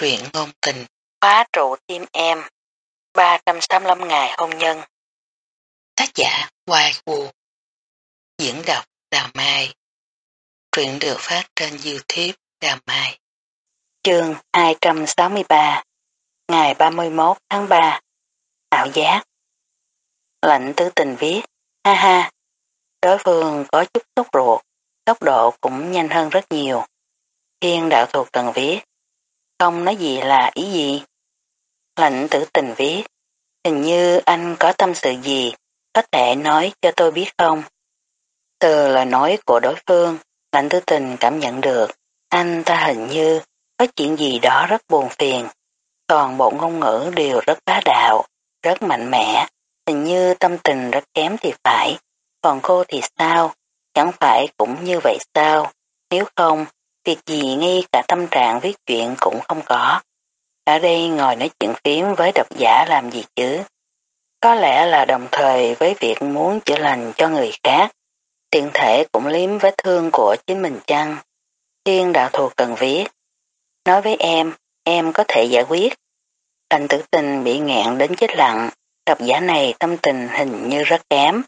Truyện ngôn tình, khóa trụ tim em, 385 ngày hôn nhân. Tác giả Hoài Vũ Diễn đọc Đào Mai. Truyện được phát trên Youtube Đào Mai. Chương 263 Ngày 31 tháng 3 Ảo giác. Lệnh tứ tình viết. Ha ha. Đối phương có chút sốt ruột Tốc độ cũng nhanh hơn rất nhiều. Thiên đạo thuộc tần viết không nói gì là ý gì. Lạnh tử tình viết, hình như anh có tâm sự gì, có thể nói cho tôi biết không? Từ lời nói của đối phương, lạnh tử tình cảm nhận được, anh ta hình như có chuyện gì đó rất buồn phiền. Toàn bộ ngôn ngữ đều rất bá đạo, rất mạnh mẽ, hình như tâm tình rất kém thì phải. Còn cô thì sao? Chẳng phải cũng như vậy sao? Nếu không, Việc gì ngay cả tâm trạng viết chuyện cũng không có. Ở đây ngồi nói chuyện phím với độc giả làm gì chứ? Có lẽ là đồng thời với việc muốn chữa lành cho người khác. Tiện thể cũng liếm vết thương của chính mình chăng? Thiên đạo thù cần viết. Nói với em, em có thể giải quyết. Thành tử tình bị ngẹn đến chết lặng, độc giả này tâm tình hình như rất kém.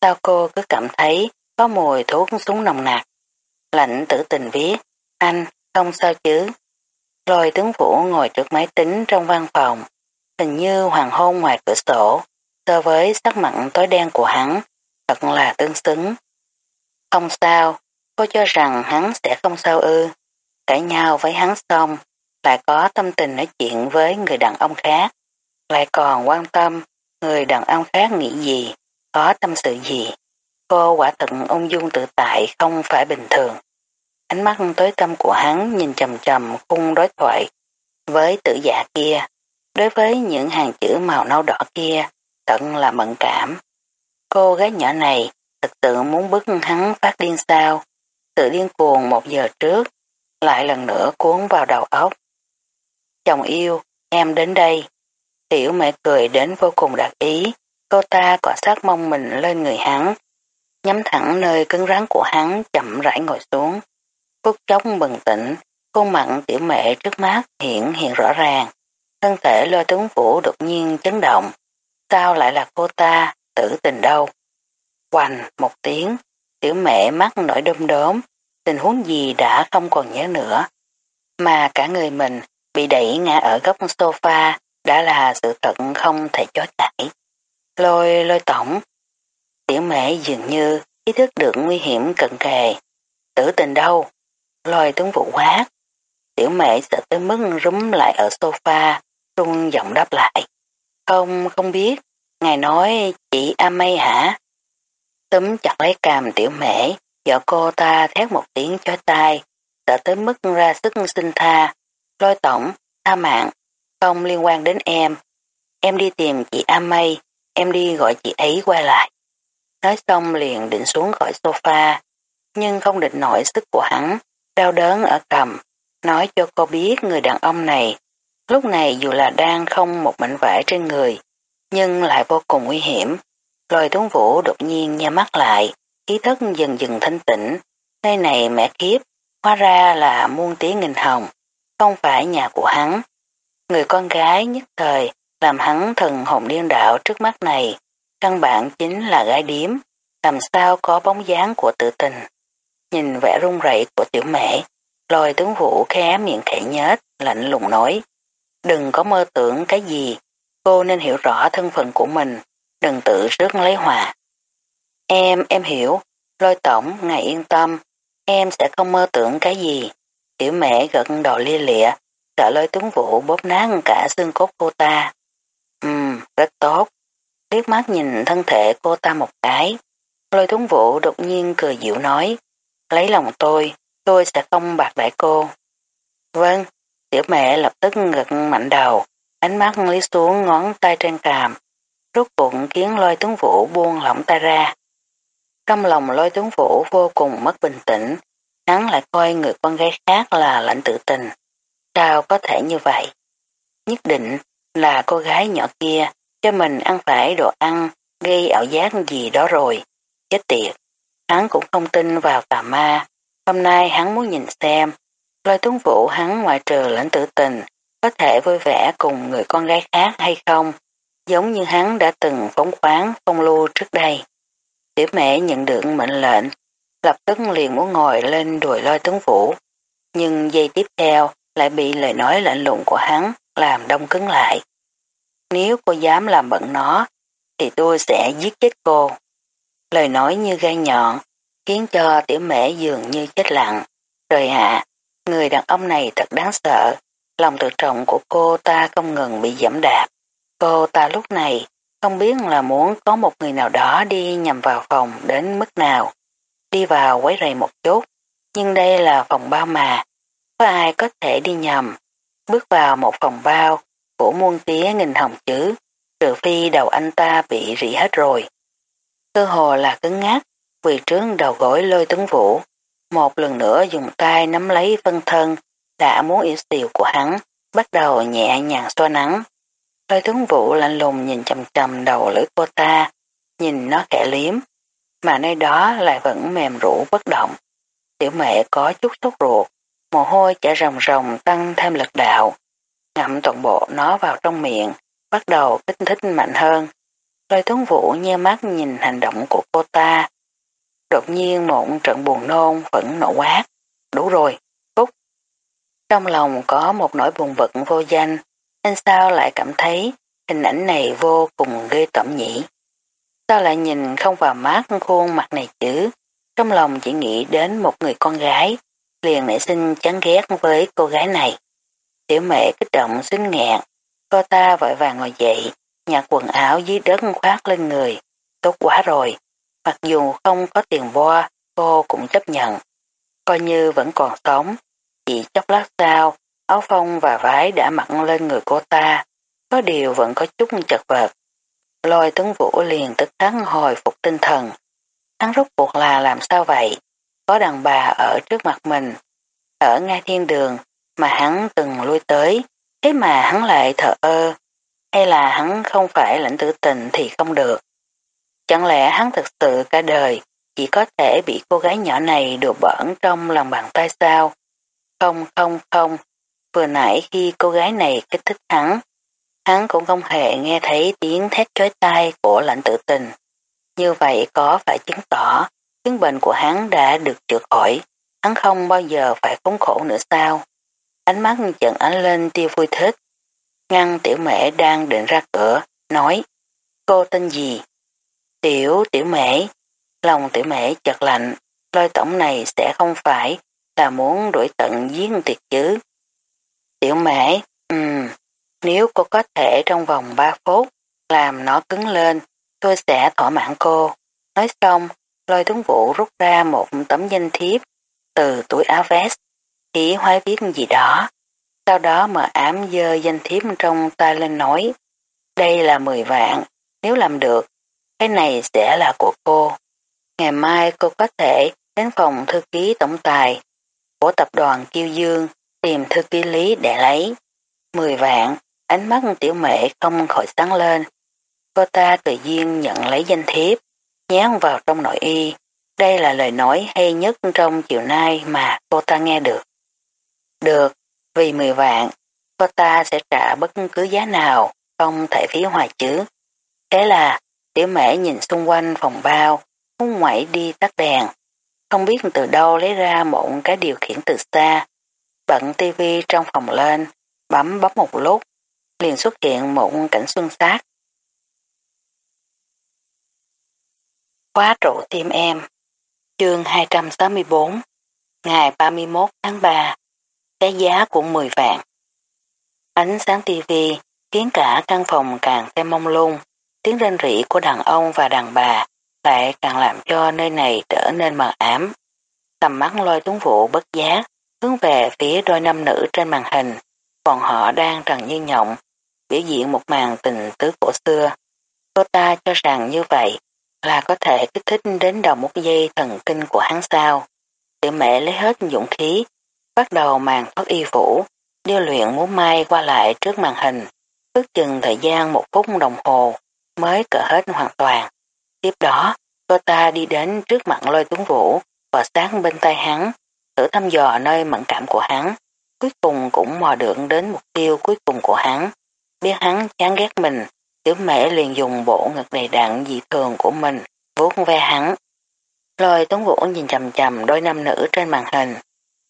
Sao cô cứ cảm thấy có mùi thuốc súng nồng nặc? Lạnh tử tình viết, anh, không sao chứ. Rồi tướng Vũ ngồi trước máy tính trong văn phòng, hình như hoàng hôn ngoài cửa sổ, so với sắc mặn tối đen của hắn, thật là tương xứng. Không sao, cô cho rằng hắn sẽ không sao ư. Cãi nhau với hắn xong, lại có tâm tình nói chuyện với người đàn ông khác, lại còn quan tâm người đàn ông khác nghĩ gì, có tâm sự gì. Cô quả thật ung dung tự tại không phải bình thường. Ánh mắt tối tâm của hắn nhìn chầm chầm khung đối thoại với tử giả kia. Đối với những hàng chữ màu nâu đỏ kia, tận là mẫn cảm. Cô gái nhỏ này thật sự muốn bức hắn phát điên sao. Sự điên cuồng một giờ trước, lại lần nữa cuốn vào đầu óc. Chồng yêu, em đến đây. Tiểu mẹ cười đến vô cùng đặc ý, cô ta cọ sát mông mình lên người hắn, nhắm thẳng nơi cứng rắn của hắn chậm rãi ngồi xuống. Phút chốc bừng tỉnh, khuôn mặn tiểu mẹ trước mắt hiện hiện rõ ràng. Thân thể lôi tướng vũ đột nhiên chấn động. Sao lại là cô ta, tử tình đâu? Hoành một tiếng, tiểu mẹ mắt nổi đom đốm, tình huống gì đã không còn nhớ nữa. Mà cả người mình bị đẩy ngã ở góc sofa đã là sự thật không thể chối cãi. Lôi lôi tổng. Tiểu mẹ dường như ý thức được nguy hiểm cận kề. Tử tình đâu? Lôi tướng vụ quát. Tiểu mẹ sợ tới mức rúm lại ở sofa, run giọng đáp lại. Không, không biết. Ngài nói chị A Mây hả? Túm chặt lấy càm tiểu mẹ, vợ cô ta thét một tiếng chói tai, sợ tới mức ra sức xin tha. Lôi tổng, tha mạng, không liên quan đến em. Em đi tìm chị A Mây, em đi gọi chị ấy qua lại. Nói xong liền định xuống khỏi sofa, nhưng không định nổi sức của hắn, đau đớn ở cầm, nói cho cô biết người đàn ông này, lúc này dù là đang không một mảnh vải trên người, nhưng lại vô cùng nguy hiểm. Lôi tuấn vũ đột nhiên nhắm mắt lại, ý thức dần dần thanh tĩnh, nơi này mẹ kiếp, hóa ra là muôn tiếng nghìn hồng, không phải nhà của hắn. Người con gái nhất thời làm hắn thần hồn điên đạo trước mắt này, căn bản chính là gái điếm, làm sao có bóng dáng của tự tình. Nhìn vẻ run rẩy của tiểu mẹ, lôi tướng vũ khé miệng khẽ nhếch lạnh lùng nói. Đừng có mơ tưởng cái gì, cô nên hiểu rõ thân phận của mình, đừng tự rước lấy hòa. Em, em hiểu, lôi tổng, ngài yên tâm, em sẽ không mơ tưởng cái gì. Tiểu mẹ gật đầu lia lịa, sợ lôi tướng vũ bóp nát cả xương cốt cô ta. Ừm, rất tốt. Liếc mắt nhìn thân thể cô ta một cái. Lôi tướng vũ đột nhiên cười dịu nói. Lấy lòng tôi, tôi sẽ không bạc đại cô. Vâng, tiểu mẹ lập tức ngực mạnh đầu, ánh mắt lý xuống ngón tay trên càm, rút bụng khiến lôi tướng vũ buông lỏng tay ra. Trong lòng lôi tướng vũ vô cùng mất bình tĩnh, hắn lại coi người con gái khác là lãnh tự tình. Sao có thể như vậy? Nhất định là cô gái nhỏ kia cho mình ăn phải đồ ăn gây ảo giác gì đó rồi. Chết tiệt. Hắn cũng không tin vào tà ma. Hôm nay hắn muốn nhìn xem. Lôi tuấn vũ hắn ngoại trừ lãnh tử tình có thể vui vẻ cùng người con gái khác hay không, giống như hắn đã từng phóng khoáng phong lưu trước đây. Tiểu mẹ nhận được mệnh lệnh, lập tức liền muốn ngồi lên đùi lôi tuấn vũ, nhưng giây tiếp theo lại bị lời nói lạnh lùng của hắn làm đông cứng lại. Nếu cô dám làm bận nó, thì tôi sẽ giết chết cô. Lời nói như gai nhọn, khiến cho tiểu mễ dường như chết lặng. Trời hạ, người đàn ông này thật đáng sợ, lòng tự trọng của cô ta không ngừng bị giảm đạp. Cô ta lúc này không biết là muốn có một người nào đó đi nhằm vào phòng đến mức nào. Đi vào quấy rầy một chút, nhưng đây là phòng bao mà, có ai có thể đi nhầm. Bước vào một phòng bao, của muôn tía nghìn hồng chứ, trừ phi đầu anh ta bị rỉ hết rồi. Cơ hồ là cứng ngát, quỳ trướng đầu gối lôi tuấn vũ, một lần nữa dùng tay nắm lấy phân thân, đã muốn yếu xìu của hắn, bắt đầu nhẹ nhàng xoa nắng. Lôi tướng vũ lạnh lùng nhìn chầm chầm đầu lưỡi cô ta, nhìn nó kẻ liếm, mà nơi đó lại vẫn mềm rũ bất động. Tiểu mẹ có chút sốt ruột, mồ hôi chảy ròng ròng tăng thêm lực đạo. Ngậm toàn bộ nó vào trong miệng, bắt đầu kích thích mạnh hơn. Lôi tướng vũ nhe mắt nhìn hành động của cô ta. Đột nhiên một trận buồn nôn vẫn nổ quát. Đủ rồi, cút! Trong lòng có một nỗi buồn bực vô danh, anh sao lại cảm thấy hình ảnh này vô cùng ghê tẩm nhỉ. Sao lại nhìn không vào mắt khuôn mặt này chứ? Trong lòng chỉ nghĩ đến một người con gái, liền nảy sinh chán ghét với cô gái này. Tiểu mẹ kích động xinh nghẹn, cô ta vội vàng ngồi dậy, nhặt quần áo dưới đất khoác lên người. Tốt quá rồi, mặc dù không có tiền boa cô cũng chấp nhận. Coi như vẫn còn sống, chỉ chốc lát sau, áo phông và vái đã mặc lên người cô ta, có điều vẫn có chút chật vật. Lôi tướng vũ liền tức khắc hồi phục tinh thần. Hắn rút cuộc là làm sao vậy? Có đàn bà ở trước mặt mình, ở ngay thiên đường mà hắn từng lui tới, thế mà hắn lại thở ơ, hay là hắn không phải lãnh tử tình thì không được. Chẳng lẽ hắn thực sự cả đời chỉ có thể bị cô gái nhỏ này đùa bẩn trong lòng bàn tay sao? Không không không, vừa nãy khi cô gái này kích thích hắn, hắn cũng không hề nghe thấy tiếng thét chói tai của lãnh tử tình. Như vậy có phải chứng tỏ chứng bệnh của hắn đã được chữa khỏi, hắn không bao giờ phải khốn khổ nữa sao? Ánh mắt chợt ánh lên tia vui thích. Ngăn tiểu mẹ đang định ra cửa, nói, cô tên gì? Tiểu, tiểu mẹ. Lòng tiểu mẹ chật lạnh, lôi tổng này sẽ không phải là muốn đuổi tận giết tiệt chứ. Tiểu mẹ, ừm, nếu cô có thể trong vòng 3 phút làm nó cứng lên, tôi sẽ thỏa mãn cô. Nói xong, lôi tướng vũ rút ra một tấm danh thiếp từ túi áo vest, chỉ hoái viết gì đó. Sau đó mở ám dơ danh thiếp trong tay lên nói, đây là 10 vạn, nếu làm được, cái này sẽ là của cô. Ngày mai cô có thể đến phòng thư ký tổng tài của tập đoàn Kiêu Dương tìm thư ký lý để lấy. 10 vạn, ánh mắt tiểu mẹ không khỏi sáng lên. Cô ta tự nhiên nhận lấy danh thiếp, nhán vào trong nội y. Đây là lời nói hay nhất trong chiều nay mà cô ta nghe được. Được, vì 10 vạn, cô ta sẽ trả bất cứ giá nào, không thể phí hoài chứ. Thế là, tiểu mẹ nhìn xung quanh phòng bao, muốn ngoảy đi tắt đèn. Không biết từ đâu lấy ra một cái điều khiển từ xa. Bận tivi trong phòng lên, bấm bấm một lúc, liền xuất hiện một cảnh xuân sát. Khóa trụ tim em Chương 264 Ngày 31 tháng 3 cái giá của 10 vạn Ánh sáng tivi khiến cả căn phòng càng thêm mông lung. Tiếng rên rỉ của đàn ông và đàn bà lại càng làm cho nơi này trở nên mờ ám. Tầm mắt lôi tuấn vụ bất giác, hướng về phía đôi nam nữ trên màn hình. còn họ đang trần như nhộng, biểu diễn một màn tình tứ cổ xưa. Cô ta cho rằng như vậy là có thể kích thích đến đầu một dây thần kinh của hắn sao. Tiểu mẹ lấy hết dũng khí, bắt đầu màn thoát y phủ điêu luyện múa may qua lại trước màn hình, ước chừng thời gian một phút đồng hồ mới cỡ hết hoàn toàn. Tiếp đó, cô ta đi đến trước mặt lôi tuấn vũ và sáng bên tay hắn, thử thăm dò nơi mẫn cảm của hắn. cuối cùng cũng mò được đến mục tiêu cuối cùng của hắn. Biết hắn chán ghét mình, tiểu mễ liền dùng bộ ngực đầy đặn dị thường của mình, vuốt ve hắn. Lôi tuấn vũ nhìn chầm chầm đôi nam nữ trên màn hình.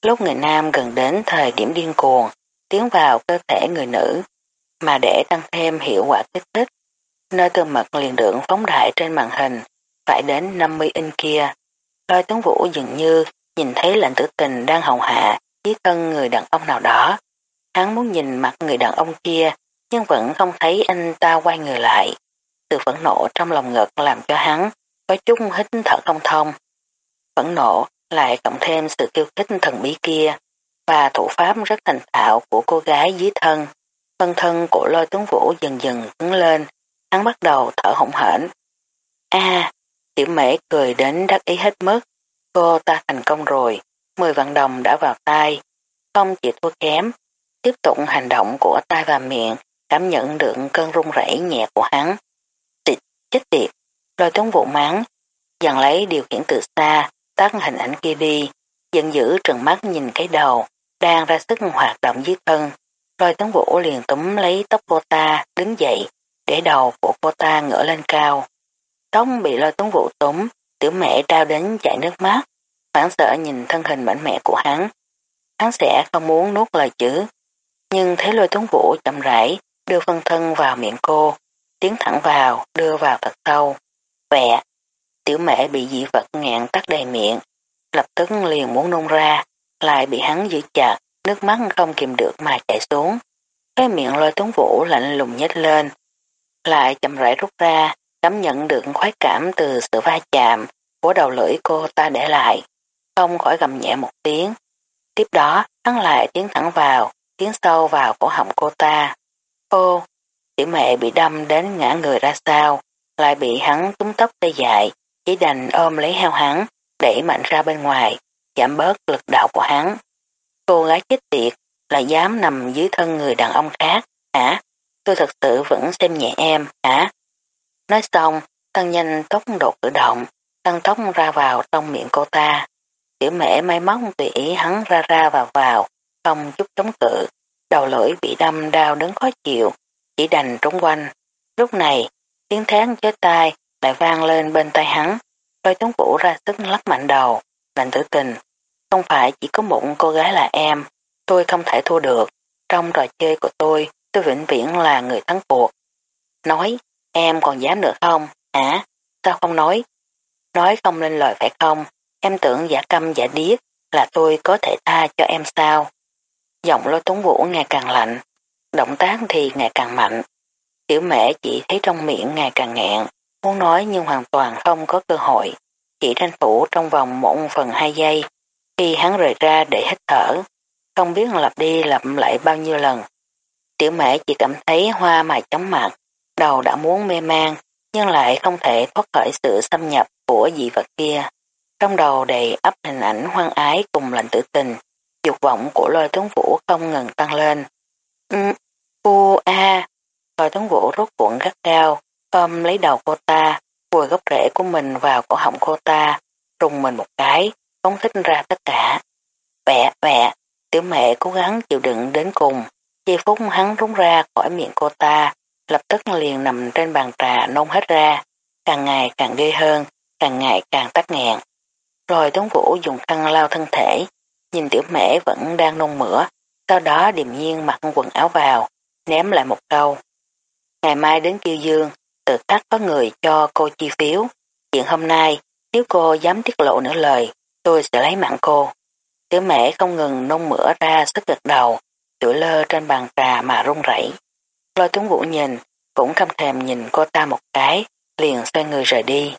Lúc người nam gần đến thời điểm điên cuồng, tiến vào cơ thể người nữ, mà để tăng thêm hiệu quả kích thích. Nơi từ mật liền được phóng đại trên màn hình, phải đến 50 inch kia. Lôi tướng vũ dường như nhìn thấy lệnh tử tình đang hồng hạ với thân người đàn ông nào đó. Hắn muốn nhìn mặt người đàn ông kia, nhưng vẫn không thấy anh ta quay người lại. Sự phẫn nộ trong lòng ngực làm cho hắn có chút hít thở không thông. Phẫn nộ lại cộng thêm sự kiêu khích thần bí kia và thủ pháp rất thành thạo của cô gái dưới thân. Phân thân của lôi tướng vũ dần dần cứng lên, hắn bắt đầu thở hổn hển. A, tiểu mễ cười đến đắc ý hết mức, cô ta thành công rồi, 10 vạn đồng đã vào tay, không chỉ thua kém, tiếp tục hành động của tay và miệng, cảm nhận được cơn run rẩy nhẹ của hắn. Tịch, chết tiệt, lôi tướng vũ mắng, dần lấy điều khiển từ xa, tắt hình ảnh kia đi, giận dữ trừng mắt nhìn cái đầu, đang ra sức hoạt động dưới thân. Lôi tướng vũ liền túm lấy tóc cô ta, đứng dậy, để đầu của cô ta ngửa lên cao. Tóc bị lôi tướng vũ túm, tiểu mẹ trao đến chảy nước mắt, phản sợ nhìn thân hình mạnh mẽ của hắn. Hắn sẽ không muốn nuốt lời chữ, nhưng thấy lôi tướng vũ chậm rãi đưa phân thân vào miệng cô, tiến thẳng vào, đưa vào thật sâu. Vẹ, tiểu mẹ bị dị vật ngạn tắt đầy miệng, lập tức liền muốn nôn ra, lại bị hắn giữ chặt, nước mắt không kìm được mà chảy xuống. Cái miệng lôi tuấn vũ lạnh lùng nhếch lên, lại chậm rãi rút ra, cảm nhận được khoái cảm từ sự va chạm của đầu lưỡi cô ta để lại, không khỏi gầm nhẹ một tiếng. Tiếp đó, hắn lại tiến thẳng vào, tiến sâu vào cổ họng cô ta. Ô, tiểu mẹ bị đâm đến ngã người ra sao, lại bị hắn túm tóc tê dại, chỉ đành ôm lấy heo hắn, đẩy mạnh ra bên ngoài, giảm bớt lực đạo của hắn. Cô gái chết tiệt là dám nằm dưới thân người đàn ông khác, hả? Tôi thật sự vẫn xem nhẹ em, hả? Nói xong, tăng nhanh tốc độ cử động, tăng tốc ra vào trong miệng cô ta. Tiểu mẹ may móc tùy ý hắn ra ra vào vào, không chút chống cự. Đầu lưỡi bị đâm đau đớn khó chịu, chỉ đành trốn quanh. Lúc này, tiếng tháng chết tai lại vang lên bên tay hắn. Lôi tuấn vũ ra sức lắc mạnh đầu, lạnh tử tình. Không phải chỉ có một cô gái là em, tôi không thể thua được. Trong trò chơi của tôi, tôi vĩnh viễn là người thắng cuộc. Nói, em còn dám nữa không? Hả? Sao không nói? Nói không lên lời phải không? Em tưởng giả câm giả điếc là tôi có thể tha cho em sao? Giọng lôi tuấn vũ ngày càng lạnh, động tác thì ngày càng mạnh. Tiểu mẹ chỉ thấy trong miệng ngày càng ngẹn muốn nói nhưng hoàn toàn không có cơ hội. Chỉ tranh thủ trong vòng một phần hai giây, khi hắn rời ra để hít thở, không biết lặp đi lặp lại bao nhiêu lần. Tiểu mẹ chỉ cảm thấy hoa mài chóng mặt, đầu đã muốn mê man, nhưng lại không thể thoát khỏi sự xâm nhập của dị vật kia. Trong đầu đầy ấp hình ảnh hoang ái cùng lạnh tử tình, dục vọng của lôi tuấn vũ không ngừng tăng lên. Ừ, u a, lôi tuấn vũ rốt cuộn gắt cao, ôm lấy đầu cô ta, vùi gốc rễ của mình vào cổ họng cô ta, rùng mình một cái, phóng thích ra tất cả. Bẹ bẹ, tiểu mẹ cố gắng chịu đựng đến cùng, giây phút hắn rúng ra khỏi miệng cô ta, lập tức liền nằm trên bàn trà nôn hết ra, càng ngày càng ghê hơn, càng ngày càng tắc nghẹn. Rồi Tuấn Vũ dùng khăn lao thân thể, nhìn tiểu mẹ vẫn đang nôn mửa, sau đó điềm nhiên mặc quần áo vào, ném lại một câu. Ngày mai đến Kiêu Dương, tự khắc có người cho cô chi phiếu. Chuyện hôm nay, nếu cô dám tiết lộ nửa lời, tôi sẽ lấy mạng cô. Tiểu mẹ không ngừng nôn mửa ra sức gật đầu, tuổi lơ trên bàn trà mà run rẩy. Lôi tuấn vũ nhìn, cũng không thèm nhìn cô ta một cái, liền xoay người rời đi.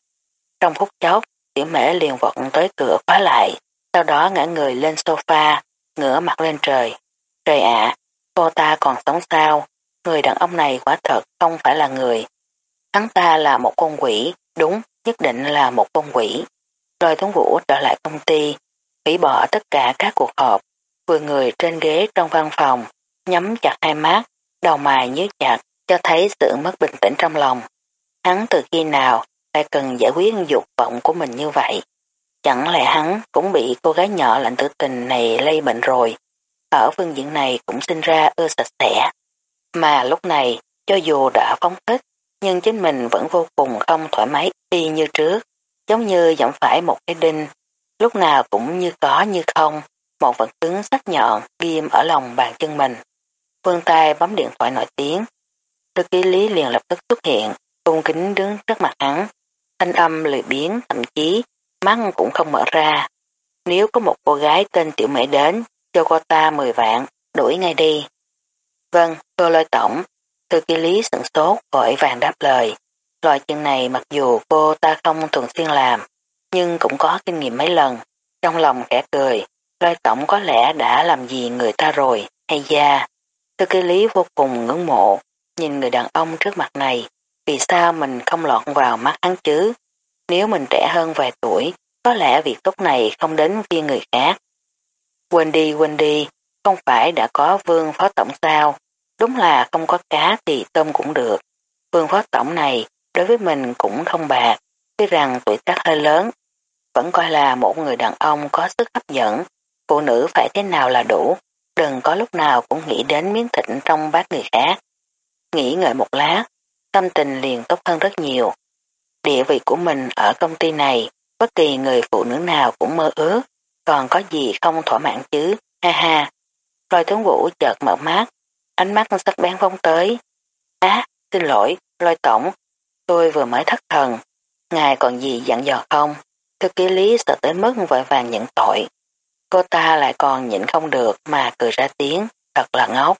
Trong phút chốc, tiểu mẹ liền vọt tới cửa khóa lại, sau đó ngã người lên sofa, ngửa mặt lên trời. Trời ạ, cô ta còn sống sao? Người đàn ông này quả thật không phải là người. Hắn ta là một con quỷ, đúng, nhất định là một con quỷ. Rồi Tuấn Vũ trở lại công ty, hủy bỏ tất cả các cuộc họp, vừa người trên ghế trong văn phòng, nhắm chặt hai mắt, đầu mài nhíu chặt, cho thấy sự mất bình tĩnh trong lòng. Hắn từ khi nào lại cần giải quyết dục vọng của mình như vậy? Chẳng lẽ hắn cũng bị cô gái nhỏ lạnh tử tình này lây bệnh rồi? ở phương diện này cũng sinh ra ưa sạch sẽ. Mà lúc này, cho dù đã phóng thích, nhưng chính mình vẫn vô cùng không thoải mái y như trước, giống như dẫm phải một cái đinh, lúc nào cũng như có như không, một vật cứng sắc nhọn ghim ở lòng bàn chân mình. Phương tay bấm điện thoại nổi tiếng. Thư ký lý liền lập tức xuất hiện, cung kính đứng trước mặt hắn. Thanh âm lười biến, thậm chí mắt cũng không mở ra. Nếu có một cô gái tên Tiểu Mễ đến, cho cô ta 10 vạn, đuổi ngay đi. Vâng, cô lôi tổng. Thư ký lý sửng sốt, vội vàng đáp lời. Loại chuyện này mặc dù cô ta không thường xuyên làm, nhưng cũng có kinh nghiệm mấy lần. Trong lòng khẽ cười, lôi tổng có lẽ đã làm gì người ta rồi, hay da. Thư ký lý vô cùng ngưỡng mộ, nhìn người đàn ông trước mặt này, vì sao mình không lọt vào mắt hắn chứ? Nếu mình trẻ hơn vài tuổi, có lẽ việc tốt này không đến viên người khác. Quên đi, quên đi, không phải đã có vương phó tổng sao, đúng là không có cá thì tôm cũng được. phương phó tổng này đối với mình cũng không bạc, tuy rằng tuổi tác hơi lớn, vẫn coi là một người đàn ông có sức hấp dẫn, phụ nữ phải thế nào là đủ, đừng có lúc nào cũng nghĩ đến miếng thịt trong bát người khác. Nghĩ ngợi một lát, tâm tình liền tốt hơn rất nhiều. Địa vị của mình ở công ty này, bất kỳ người phụ nữ nào cũng mơ ước, còn có gì không thỏa mãn chứ, ha ha. Lôi tướng vũ chợt mở mắt, ánh mắt sắc bén vong tới. Á, xin lỗi, lôi tổng, tôi vừa mới thất thần, ngài còn gì dặn dò không? Thư ký lý sợ tới mức vội vàng nhận tội. Cô ta lại còn nhịn không được mà cười ra tiếng, thật là ngốc.